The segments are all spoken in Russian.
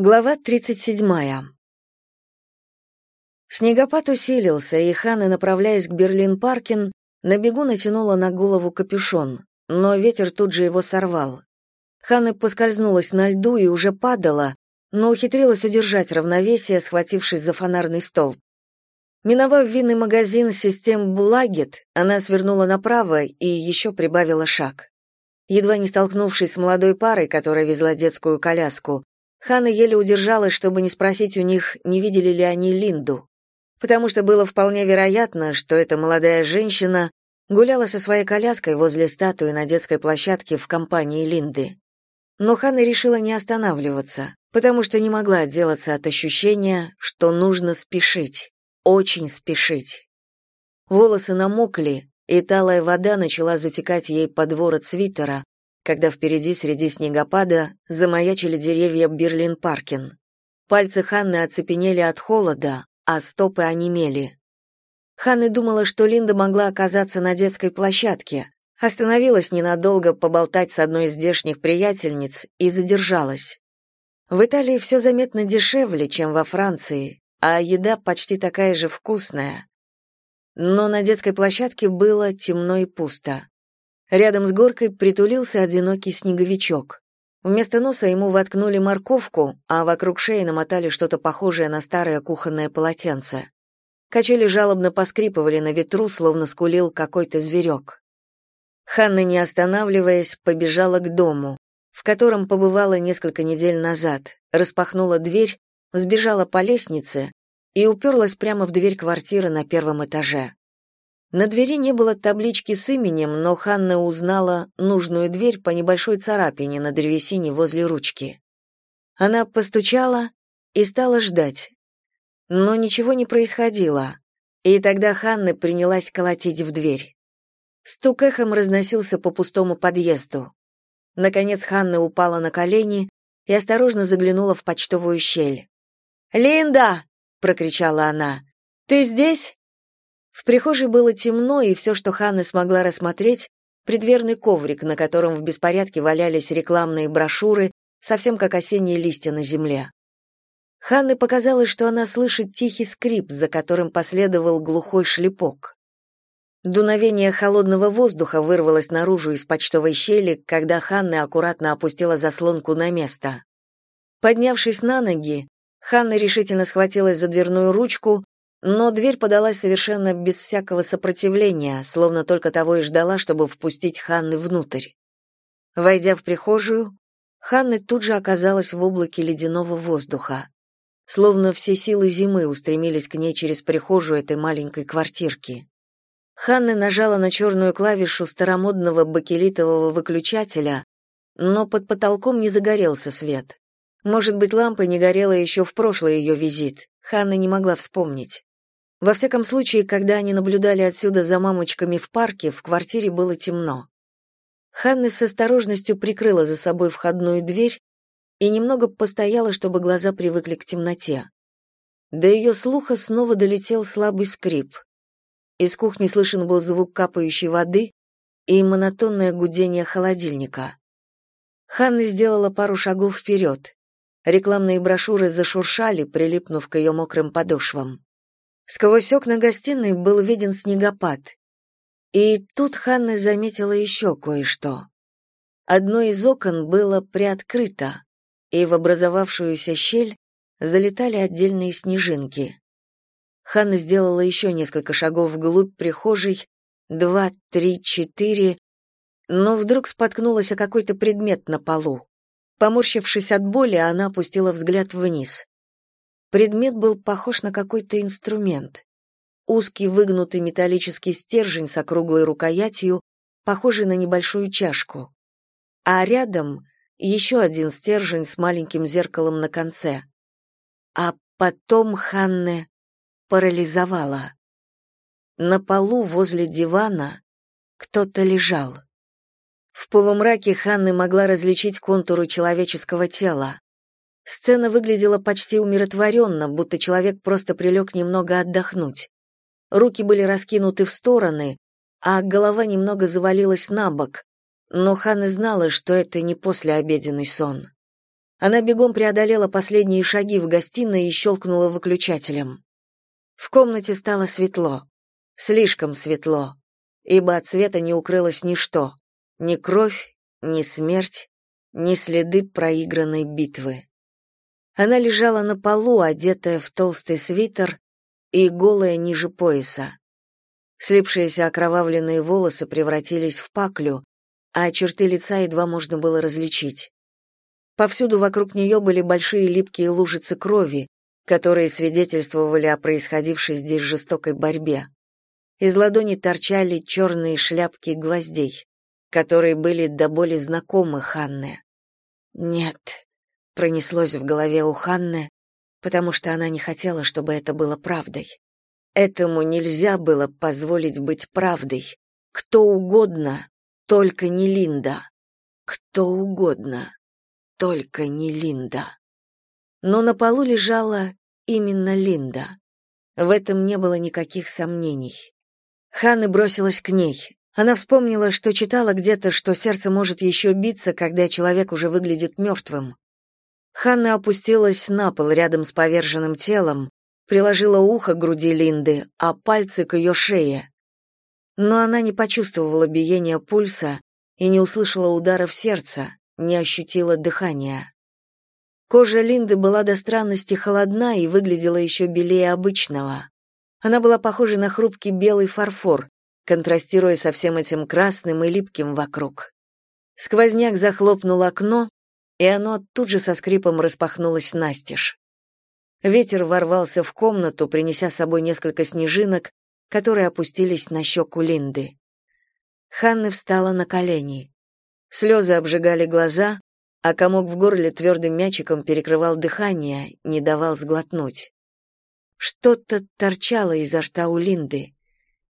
Глава 37. Снегопад усилился, и Ханна, направляясь к Берлин-Паркен, на бегу натянула на голову капюшон, но ветер тут же его сорвал. Ханна поскользнулась на льду и уже падала, но ухитрилась удержать равновесие, схватившись за фонарный столб. Миновав винный магазин систем Булагет, она свернула направо и еще прибавила шаг. Едва не столкнувшись с молодой парой, которая везла детскую коляску, Ханна еле удержалась, чтобы не спросить у них, не видели ли они Линду, потому что было вполне вероятно, что эта молодая женщина гуляла со своей коляской возле статуи на детской площадке в компании Линды. Но Ханна решила не останавливаться, потому что не могла отделаться от ощущения, что нужно спешить, очень спешить. Волосы намокли, и талая вода начала затекать ей под ворот свитера, когда впереди среди снегопада замаячили деревья Берлин-Паркин. Пальцы Ханны оцепенели от холода, а стопы онемели. Ханна думала, что Линда могла оказаться на детской площадке, остановилась ненадолго поболтать с одной из здешних приятельниц и задержалась. В Италии все заметно дешевле, чем во Франции, а еда почти такая же вкусная. Но на детской площадке было темно и пусто. Рядом с горкой притулился одинокий снеговичок. Вместо носа ему воткнули морковку, а вокруг шеи намотали что-то похожее на старое кухонное полотенце. Качели жалобно поскрипывали на ветру, словно скулил какой-то зверек. Ханна, не останавливаясь, побежала к дому, в котором побывала несколько недель назад, распахнула дверь, взбежала по лестнице и уперлась прямо в дверь квартиры на первом этаже. На двери не было таблички с именем, но Ханна узнала нужную дверь по небольшой царапине на древесине возле ручки. Она постучала и стала ждать. Но ничего не происходило, и тогда Ханна принялась колотить в дверь. Стук эхом разносился по пустому подъезду. Наконец Ханна упала на колени и осторожно заглянула в почтовую щель. «Линда!» — прокричала она. «Ты здесь?» В прихожей было темно, и все, что Ханна смогла рассмотреть, предверный коврик, на котором в беспорядке валялись рекламные брошюры, совсем как осенние листья на земле. Ханне показалось, что она слышит тихий скрип, за которым последовал глухой шлепок. Дуновение холодного воздуха вырвалось наружу из почтовой щели, когда Ханна аккуратно опустила заслонку на место. Поднявшись на ноги, Ханна решительно схватилась за дверную ручку, но дверь подалась совершенно без всякого сопротивления, словно только того и ждала, чтобы впустить Ханны внутрь. Войдя в прихожую, Ханна тут же оказалась в облаке ледяного воздуха. Словно все силы зимы устремились к ней через прихожую этой маленькой квартирки. Ханна нажала на черную клавишу старомодного бакелитового выключателя, но под потолком не загорелся свет. Может быть, лампа не горела еще в прошлый ее визит. Ханна не могла вспомнить. Во всяком случае, когда они наблюдали отсюда за мамочками в парке, в квартире было темно. Ханна с осторожностью прикрыла за собой входную дверь и немного постояла, чтобы глаза привыкли к темноте. До ее слуха снова долетел слабый скрип. Из кухни слышен был звук капающей воды и монотонное гудение холодильника. Ханна сделала пару шагов вперед. Рекламные брошюры зашуршали, прилипнув к ее мокрым подошвам. Сквозь окна гостиной был виден снегопад. И тут Ханна заметила еще кое-что. Одно из окон было приоткрыто, и в образовавшуюся щель залетали отдельные снежинки. Ханна сделала еще несколько шагов вглубь прихожей, два, три, четыре, но вдруг споткнулась о какой-то предмет на полу. Поморщившись от боли, она опустила взгляд вниз. Предмет был похож на какой-то инструмент. Узкий выгнутый металлический стержень с округлой рукоятью, похожий на небольшую чашку. А рядом еще один стержень с маленьким зеркалом на конце. А потом Ханне парализовала. На полу возле дивана кто-то лежал. В полумраке Ханны могла различить контуры человеческого тела. Сцена выглядела почти умиротворенно, будто человек просто прилег немного отдохнуть. Руки были раскинуты в стороны, а голова немного завалилась на бок, но Ханна знала, что это не послеобеденный сон. Она бегом преодолела последние шаги в гостиной и щелкнула выключателем. В комнате стало светло. Слишком светло, ибо от света не укрылось ничто. Ни кровь, ни смерть, ни следы проигранной битвы. Она лежала на полу, одетая в толстый свитер и голая ниже пояса. Слипшиеся окровавленные волосы превратились в паклю, а черты лица едва можно было различить. Повсюду вокруг нее были большие липкие лужицы крови, которые свидетельствовали о происходившей здесь жестокой борьбе. Из ладони торчали черные шляпки гвоздей, которые были до боли знакомы Ханне. «Нет», — пронеслось в голове у Ханны, потому что она не хотела, чтобы это было правдой. Этому нельзя было позволить быть правдой. Кто угодно, только не Линда. Кто угодно, только не Линда. Но на полу лежала именно Линда. В этом не было никаких сомнений. Ханна бросилась к ней. Она вспомнила, что читала где-то, что сердце может еще биться, когда человек уже выглядит мертвым. Ханна опустилась на пол рядом с поверженным телом, приложила ухо к груди Линды, а пальцы к ее шее. Но она не почувствовала биения пульса и не услышала ударов сердца, не ощутила дыхания. Кожа Линды была до странности холодна и выглядела еще белее обычного. Она была похожа на хрупкий белый фарфор, контрастируя со всем этим красным и липким вокруг. Сквозняк захлопнул окно, и оно тут же со скрипом распахнулось настежь. Ветер ворвался в комнату, принеся с собой несколько снежинок, которые опустились на щеку Линды. Ханна встала на колени. Слезы обжигали глаза, а комок в горле твердым мячиком перекрывал дыхание, не давал сглотнуть. Что-то торчало изо рта у Линды.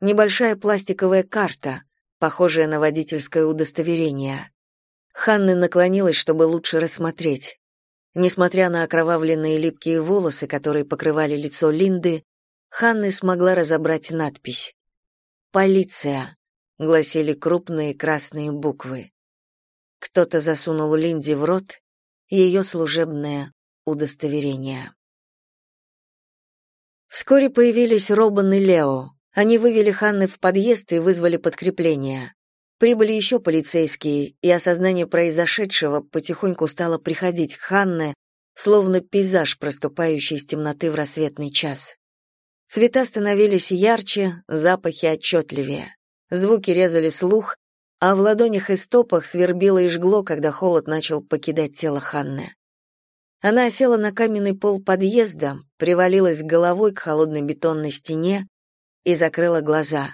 Небольшая пластиковая карта, похожая на водительское удостоверение. Ханна наклонилась, чтобы лучше рассмотреть. Несмотря на окровавленные липкие волосы, которые покрывали лицо Линды, Ханна смогла разобрать надпись. «Полиция», — гласили крупные красные буквы. Кто-то засунул Линде в рот ее служебное удостоверение. Вскоре появились Робан и Лео. Они вывели Ханны в подъезд и вызвали подкрепление. Прибыли еще полицейские, и осознание произошедшего потихоньку стало приходить к Ханне, словно пейзаж, проступающий из темноты в рассветный час. Цвета становились ярче, запахи отчетливее. Звуки резали слух, а в ладонях и стопах свербило и жгло, когда холод начал покидать тело Ханны. Она села на каменный пол подъезда, привалилась головой к холодной бетонной стене и закрыла глаза.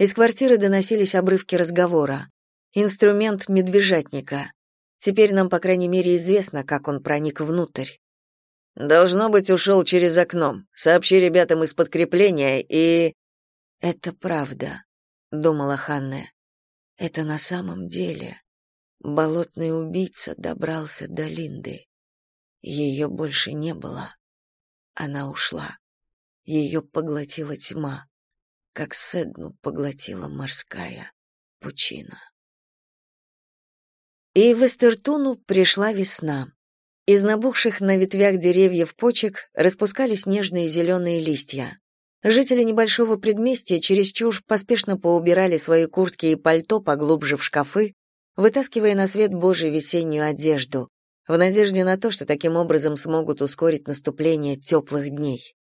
Из квартиры доносились обрывки разговора. Инструмент медвежатника. Теперь нам, по крайней мере, известно, как он проник внутрь. Должно быть, ушел через окно. Сообщи ребятам из подкрепления и Это правда, думала Ханна. Это на самом деле болотный убийца добрался до Линды. Ее больше не было. Она ушла. Ее поглотила тьма, как Седну поглотила морская пучина. И в Эстертуну пришла весна. Из набухших на ветвях деревьев почек распускались нежные зеленые листья. Жители небольшого предместья чересчур поспешно поубирали свои куртки и пальто поглубже в шкафы, вытаскивая на свет Божий весеннюю одежду, в надежде на то, что таким образом смогут ускорить наступление теплых дней.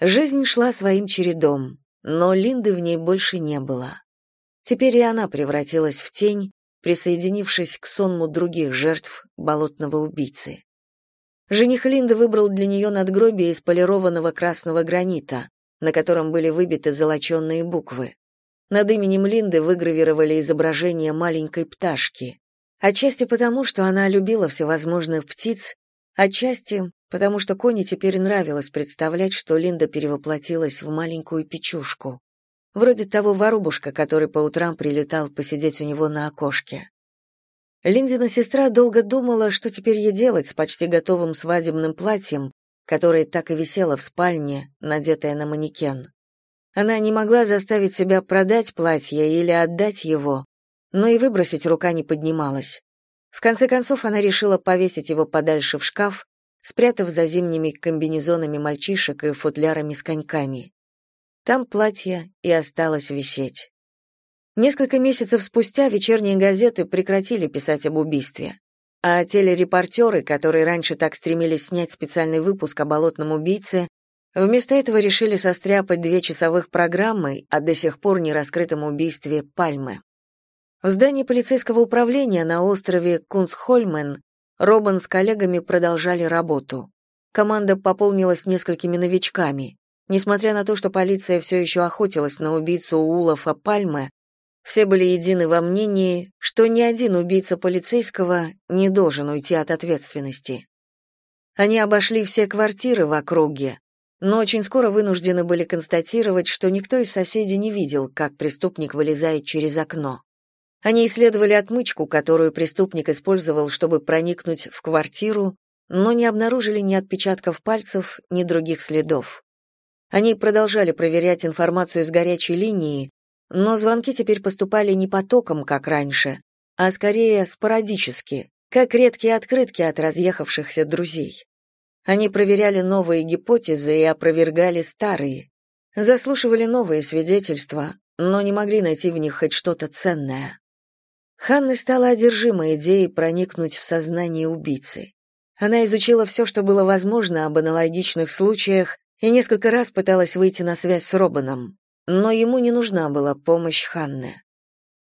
Жизнь шла своим чередом, но Линды в ней больше не было. Теперь и она превратилась в тень, присоединившись к сонму других жертв болотного убийцы. Жених Линды выбрал для нее надгробие из полированного красного гранита, на котором были выбиты золоченные буквы. Над именем Линды выгравировали изображение маленькой пташки. Отчасти потому, что она любила всевозможных птиц, отчасти потому, что Коне теперь нравилось представлять, что Линда перевоплотилась в маленькую печушку, вроде того воробушка, который по утрам прилетал посидеть у него на окошке. Линдина сестра долго думала, что теперь ей делать с почти готовым свадебным платьем, которое так и висело в спальне, надетое на манекен. Она не могла заставить себя продать платье или отдать его, но и выбросить рука не поднималась. В конце концов она решила повесить его подальше в шкаф, спрятав за зимними комбинезонами мальчишек и футлярами с коньками. Там платье и осталось висеть. Несколько месяцев спустя вечерние газеты прекратили писать об убийстве, а телерепортеры, которые раньше так стремились снять специальный выпуск о болотном убийце, вместо этого решили состряпать две часовых программы о до сих пор не раскрытом убийстве Пальмы. В здании полицейского управления на острове Кунсхольмен Робан с коллегами продолжали работу. Команда пополнилась несколькими новичками. Несмотря на то, что полиция все еще охотилась на убийцу Улафа Пальмы, все были едины во мнении, что ни один убийца полицейского не должен уйти от ответственности. Они обошли все квартиры в округе, но очень скоро вынуждены были констатировать, что никто из соседей не видел, как преступник вылезает через окно. Они исследовали отмычку, которую преступник использовал, чтобы проникнуть в квартиру, но не обнаружили ни отпечатков пальцев, ни других следов. Они продолжали проверять информацию с горячей линии, но звонки теперь поступали не потоком, как раньше, а скорее спорадически, как редкие открытки от разъехавшихся друзей. Они проверяли новые гипотезы и опровергали старые, заслушивали новые свидетельства, но не могли найти в них хоть что-то ценное. Ханна стала одержима идеей проникнуть в сознание убийцы. Она изучила все, что было возможно об аналогичных случаях, и несколько раз пыталась выйти на связь с Робаном но ему не нужна была помощь Ханны.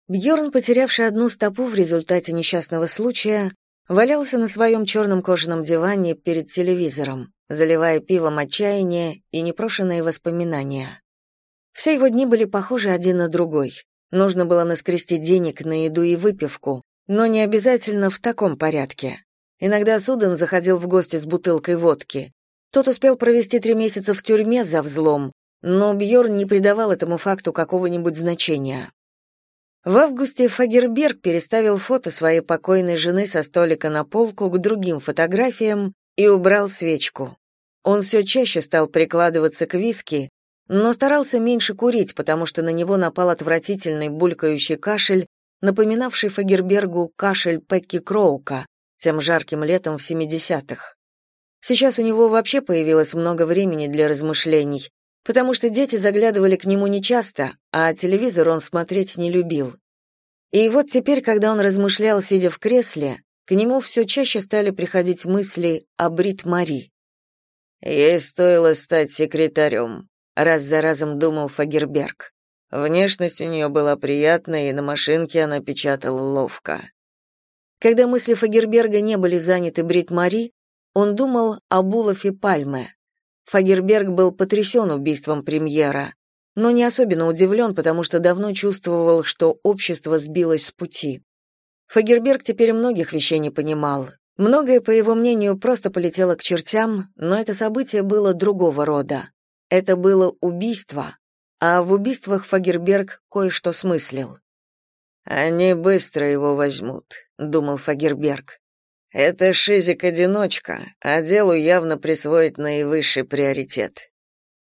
Бьорн, потерявший одну стопу в результате несчастного случая, валялся на своем черном кожаном диване перед телевизором, заливая пивом отчаяние и непрошенные воспоминания. Все его дни были похожи один на другой. Нужно было наскрести денег на еду и выпивку, но не обязательно в таком порядке. Иногда Суден заходил в гости с бутылкой водки. Тот успел провести три месяца в тюрьме за взлом, но Бьорн не придавал этому факту какого-нибудь значения. В августе Фагерберг переставил фото своей покойной жены со столика на полку к другим фотографиям и убрал свечку. Он все чаще стал прикладываться к виски, но старался меньше курить, потому что на него напал отвратительный булькающий кашель, напоминавший Фагербергу кашель Пекки Кроука тем жарким летом в 70-х. Сейчас у него вообще появилось много времени для размышлений, потому что дети заглядывали к нему нечасто, а телевизор он смотреть не любил. И вот теперь, когда он размышлял, сидя в кресле, к нему все чаще стали приходить мысли о Брит Мари. «Ей стоило стать секретарем», — раз за разом думал Фагерберг. Внешность у нее была приятная, и на машинке она печатала ловко. Когда мысли Фагерберга не были заняты Брит Мари, он думал о Булофе Пальме. Фагерберг был потрясен убийством премьера, но не особенно удивлен, потому что давно чувствовал, что общество сбилось с пути. Фагерберг теперь многих вещей не понимал. Многое, по его мнению, просто полетело к чертям, но это событие было другого рода. Это было убийство, а в убийствах Фагерберг кое-что смыслил. «Они быстро его возьмут», — думал Фагерберг. Это шизик-одиночка, а делу явно присвоит наивысший приоритет.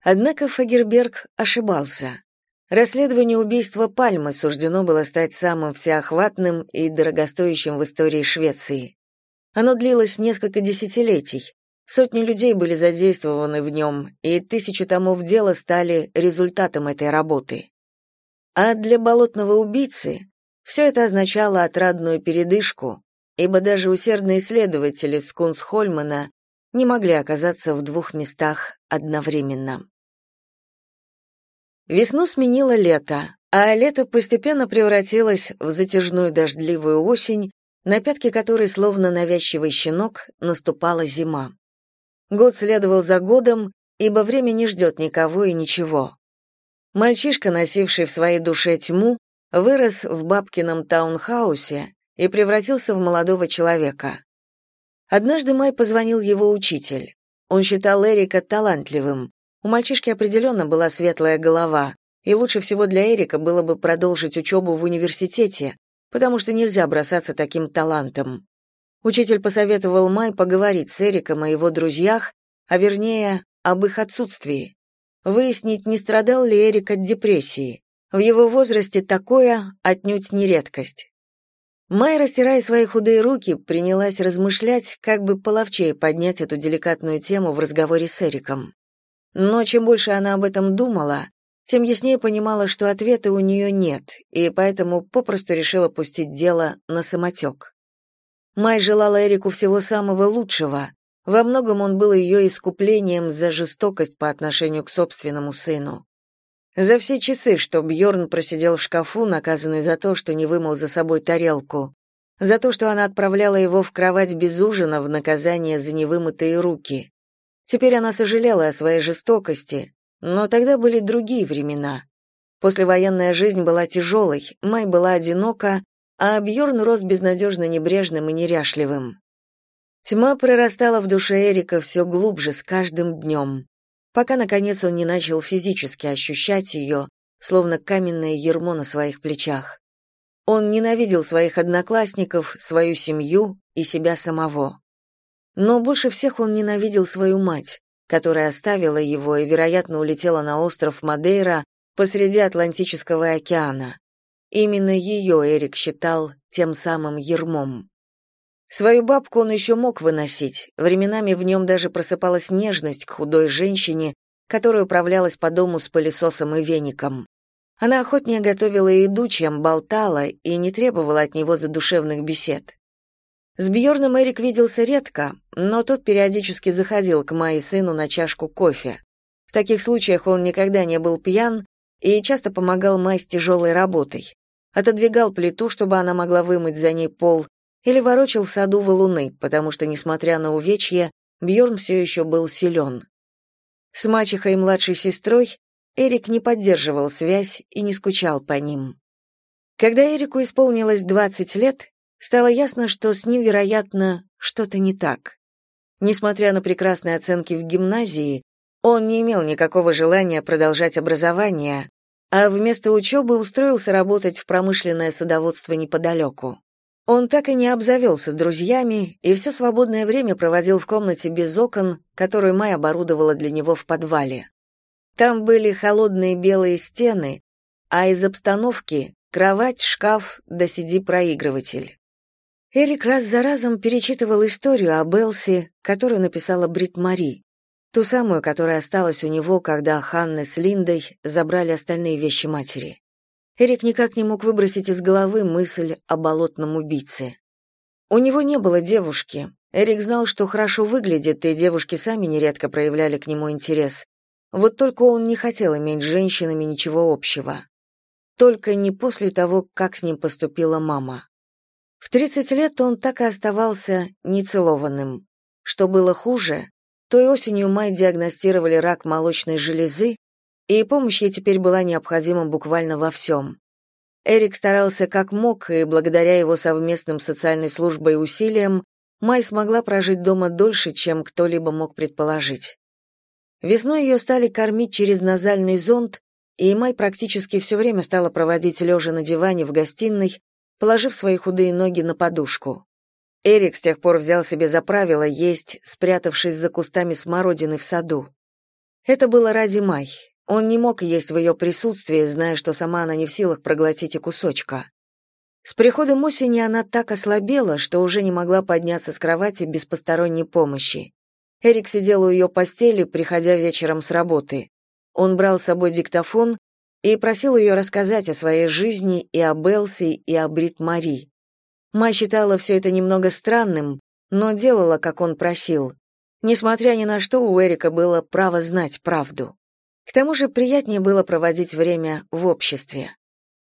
Однако Фагерберг ошибался. Расследование убийства Пальмы суждено было стать самым всеохватным и дорогостоящим в истории Швеции. Оно длилось несколько десятилетий. Сотни людей были задействованы в нем, и тысячи томов дела стали результатом этой работы. А для болотного убийцы все это означало отрадную передышку, ибо даже усердные исследователи Скунсхольмана не могли оказаться в двух местах одновременно. Весну сменило лето, а лето постепенно превратилось в затяжную дождливую осень, на пятки которой, словно навязчивый щенок, наступала зима. Год следовал за годом, ибо время не ждет никого и ничего. Мальчишка, носивший в своей душе тьму, вырос в бабкином таунхаусе и превратился в молодого человека. Однажды Май позвонил его учитель. Он считал Эрика талантливым. У мальчишки определенно была светлая голова, и лучше всего для Эрика было бы продолжить учебу в университете, потому что нельзя бросаться таким талантом. Учитель посоветовал Май поговорить с Эриком о его друзьях, а вернее, об их отсутствии. Выяснить, не страдал ли Эрик от депрессии. В его возрасте такое отнюдь не редкость. Май, растирая свои худые руки, принялась размышлять, как бы половчее поднять эту деликатную тему в разговоре с Эриком. Но чем больше она об этом думала, тем яснее понимала, что ответа у нее нет, и поэтому попросту решила пустить дело на самотек. Май желала Эрику всего самого лучшего. Во многом он был ее искуплением за жестокость по отношению к собственному сыну. За все часы, что Бьорн просидел в шкафу, наказанный за то, что не вымыл за собой тарелку, за то, что она отправляла его в кровать без ужина в наказание за невымытые руки. Теперь она сожалела о своей жестокости, но тогда были другие времена. Послевоенная жизнь была тяжелой, Май была одинока, а Бьорн рос безнадежно небрежным и неряшливым. Тьма прорастала в душе Эрика все глубже с каждым днем пока, наконец, он не начал физически ощущать ее, словно каменное ермо на своих плечах. Он ненавидел своих одноклассников, свою семью и себя самого. Но больше всех он ненавидел свою мать, которая оставила его и, вероятно, улетела на остров Мадейра посреди Атлантического океана. Именно ее Эрик считал тем самым ермом. Свою бабку он еще мог выносить, временами в нем даже просыпалась нежность к худой женщине, которая управлялась по дому с пылесосом и веником. Она охотнее готовила еду, чем болтала, и не требовала от него задушевных бесед. С Бьорном Эрик виделся редко, но тот периодически заходил к Майе сыну на чашку кофе. В таких случаях он никогда не был пьян и часто помогал Май с тяжелой работой. Отодвигал плиту, чтобы она могла вымыть за ней пол, или ворочил в саду валуны, потому что, несмотря на увечье, Бьорн все еще был силен. С мачехой и младшей сестрой Эрик не поддерживал связь и не скучал по ним. Когда Эрику исполнилось 20 лет, стало ясно, что с ним, вероятно, что-то не так. Несмотря на прекрасные оценки в гимназии, он не имел никакого желания продолжать образование, а вместо учебы устроился работать в промышленное садоводство неподалеку. Он так и не обзавелся друзьями и все свободное время проводил в комнате без окон, которую Май оборудовала для него в подвале. Там были холодные белые стены, а из обстановки — кровать, шкаф да CD-проигрыватель. Эрик раз за разом перечитывал историю о Белси, которую написала Брит Мари, ту самую, которая осталась у него, когда Ханна с Линдой забрали остальные вещи матери. Эрик никак не мог выбросить из головы мысль о болотном убийце. У него не было девушки. Эрик знал, что хорошо выглядит, и девушки сами нередко проявляли к нему интерес. Вот только он не хотел иметь с женщинами ничего общего. Только не после того, как с ним поступила мама. В 30 лет он так и оставался нецелованным. Что было хуже, той осенью Май диагностировали рак молочной железы, и помощь ей теперь была необходима буквально во всем. Эрик старался как мог, и благодаря его совместным социальной службой усилиям Май смогла прожить дома дольше, чем кто-либо мог предположить. Весной ее стали кормить через назальный зонд, и Май практически все время стала проводить лежа на диване в гостиной, положив свои худые ноги на подушку. Эрик с тех пор взял себе за правило есть, спрятавшись за кустами смородины в саду. Это было ради Май, он не мог есть в ее присутствии, зная, что сама она не в силах проглотить и кусочка. С приходом осени она так ослабела, что уже не могла подняться с кровати без посторонней помощи. Эрик сидел у ее постели, приходя вечером с работы. Он брал с собой диктофон и просил ее рассказать о своей жизни и о Белси, и о Брит Мари. Ма считала все это немного странным, но делала, как он просил. Несмотря ни на что, у Эрика было право знать правду. К тому же приятнее было проводить время в обществе.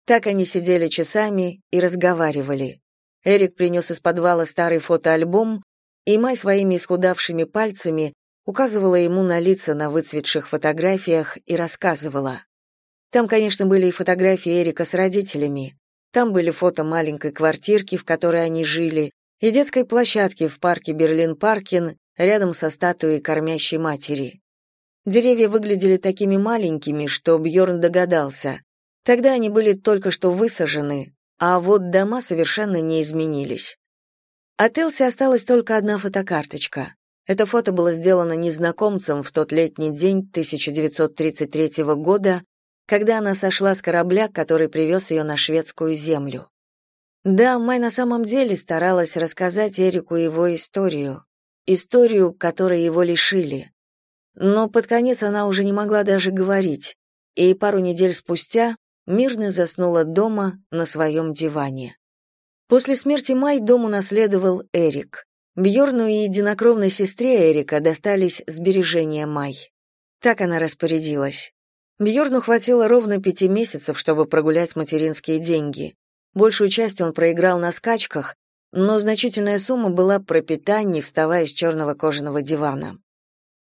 Так они сидели часами и разговаривали. Эрик принес из подвала старый фотоальбом, и Май своими исхудавшими пальцами указывала ему на лица на выцветших фотографиях и рассказывала. Там, конечно, были и фотографии Эрика с родителями. Там были фото маленькой квартирки, в которой они жили, и детской площадки в парке Берлин-Паркин рядом со статуей кормящей матери. Деревья выглядели такими маленькими, что Бьорн догадался. Тогда они были только что высажены, а вот дома совершенно не изменились. От Элси осталась только одна фотокарточка. Это фото было сделано незнакомцем в тот летний день 1933 года, когда она сошла с корабля, который привез ее на шведскую землю. Да, Май на самом деле старалась рассказать Эрику его историю, историю, которой его лишили. Но под конец она уже не могла даже говорить, и пару недель спустя мирно заснула дома на своем диване. После смерти Май дом унаследовал Эрик. Бьорну и единокровной сестре Эрика достались сбережения Май. Так она распорядилась. Бьорну хватило ровно пяти месяцев, чтобы прогулять материнские деньги. Большую часть он проиграл на скачках, но значительная сумма была пропита, не вставая с черного кожаного дивана.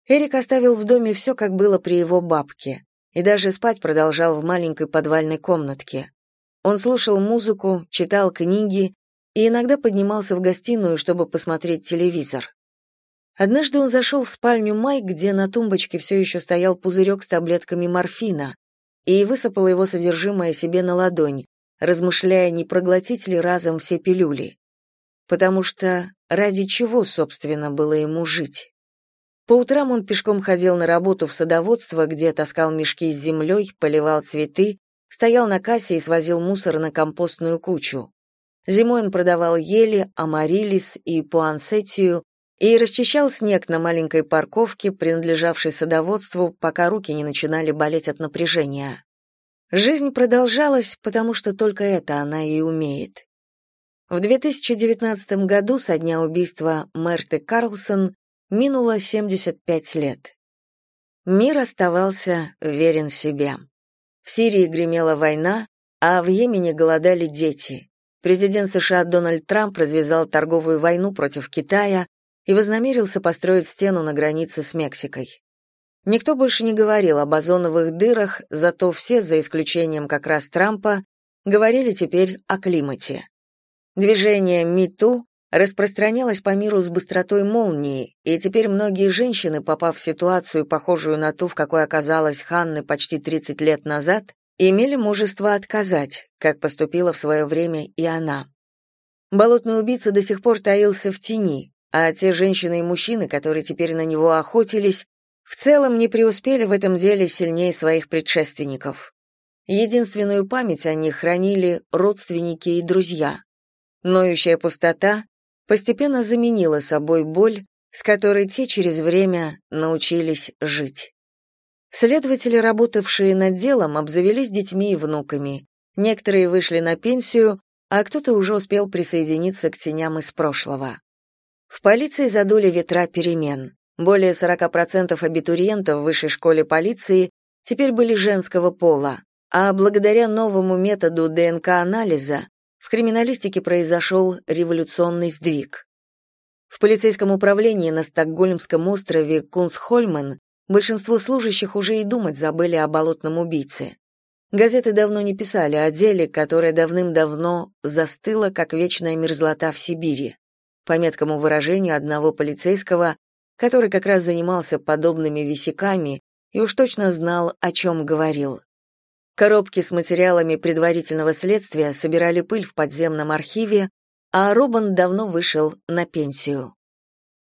Эрик оставил в доме все, как было при его бабке, и даже спать продолжал в маленькой подвальной комнатке. Он слушал музыку, читал книги и иногда поднимался в гостиную, чтобы посмотреть телевизор. Однажды он зашел в спальню Май, где на тумбочке все еще стоял пузырек с таблетками морфина, и высыпал его содержимое себе на ладонь, размышляя, не проглотить ли разом все пилюли. Потому что ради чего, собственно, было ему жить? По утрам он пешком ходил на работу в садоводство, где таскал мешки с землей, поливал цветы, стоял на кассе и свозил мусор на компостную кучу. Зимой он продавал ели, амарилис и пуансетию и расчищал снег на маленькой парковке, принадлежавшей садоводству, пока руки не начинали болеть от напряжения. Жизнь продолжалась, потому что только это она и умеет. В 2019 году со дня убийства Мерты Карлсон минуло 75 лет. Мир оставался верен себе. В Сирии гремела война, а в Йемене голодали дети. Президент США Дональд Трамп развязал торговую войну против Китая и вознамерился построить стену на границе с Мексикой. Никто больше не говорил об озоновых дырах, зато все, за исключением как раз Трампа, говорили теперь о климате. Движение МИТУ распространялось по миру с быстротой молнии, и теперь многие женщины, попав в ситуацию, похожую на ту, в какой оказалась Ханны почти 30 лет назад, имели мужество отказать, как поступила в свое время и она. Болотный убийца до сих пор таился в тени, а те женщины и мужчины, которые теперь на него охотились, в целом не преуспели в этом деле сильнее своих предшественников. Единственную память о них хранили родственники и друзья. Ноющая пустота постепенно заменила собой боль, с которой те через время научились жить. Следователи, работавшие над делом, обзавелись детьми и внуками. Некоторые вышли на пенсию, а кто-то уже успел присоединиться к теням из прошлого. В полиции задули ветра перемен. Более 40% абитуриентов в высшей школе полиции теперь были женского пола, а благодаря новому методу ДНК-анализа в криминалистике произошел революционный сдвиг. В полицейском управлении на Стокгольмском острове Кунсхольмен большинство служащих уже и думать забыли о болотном убийце. Газеты давно не писали о деле, которое давным-давно застыло, как вечная мерзлота в Сибири. По меткому выражению одного полицейского, который как раз занимался подобными висяками и уж точно знал, о чем говорил. Коробки с материалами предварительного следствия собирали пыль в подземном архиве, а Робан давно вышел на пенсию.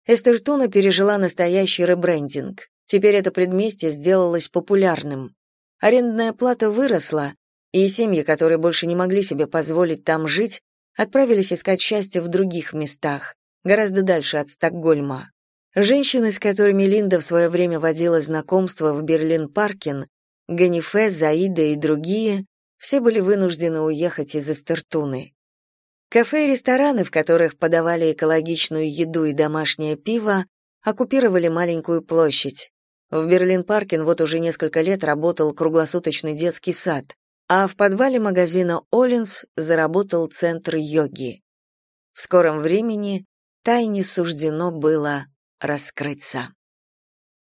Эстер Туна пережила настоящий ребрендинг. Теперь это предместье сделалось популярным. Арендная плата выросла, и семьи, которые больше не могли себе позволить там жить, отправились искать счастье в других местах, гораздо дальше от Стокгольма. Женщины, с которыми Линда в свое время водила знакомство в Берлин-Паркен, Ганифе, Заида и другие, все были вынуждены уехать из Эстертуны. Кафе и рестораны, в которых подавали экологичную еду и домашнее пиво, оккупировали маленькую площадь. В Берлин-Паркен вот уже несколько лет работал круглосуточный детский сад, а в подвале магазина Оллинс заработал центр йоги. В скором времени тайне суждено было раскрыться.